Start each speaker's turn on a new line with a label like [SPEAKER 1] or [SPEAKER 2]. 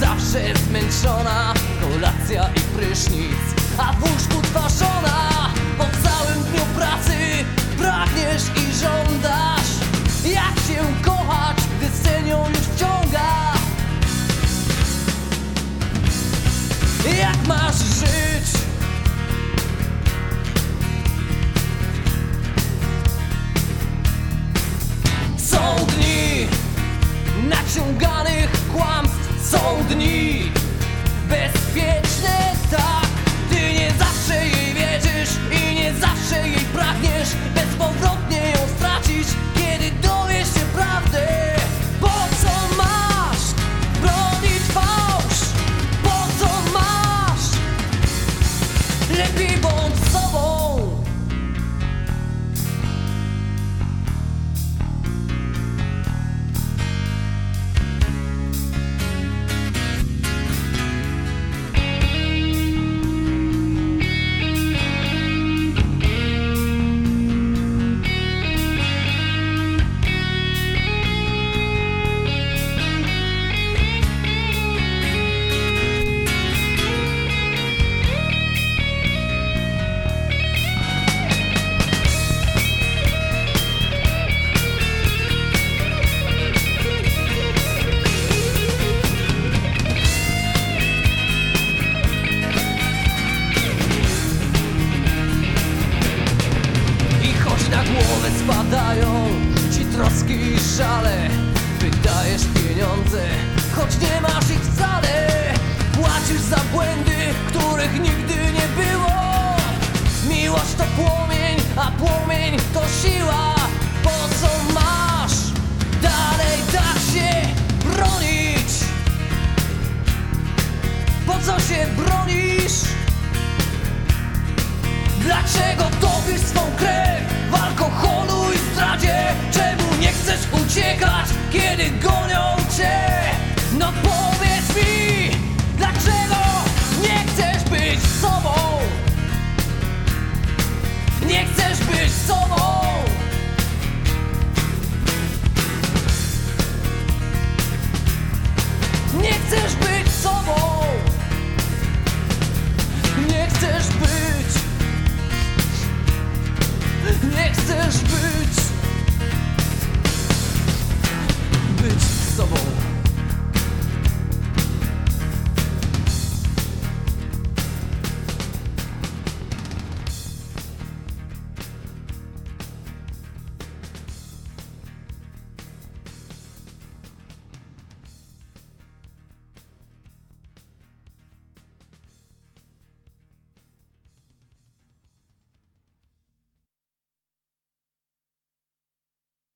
[SPEAKER 1] zawsze zmęczona. Kolacja i prysznic, a w łóżku twa żona Po całym dniu pracy pragniesz i żądasz spadają ci troski i szale Wydajesz pieniądze, choć nie masz ich wcale Płacisz za błędy, których nigdy nie było Miłość to płomień, a płomień to siła Po co masz dalej tak się bronić? Po co się bronisz? Dlaczego topisz swą krew w alkoholu i zdradzie? Czemu